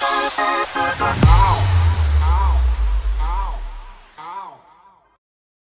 Ow.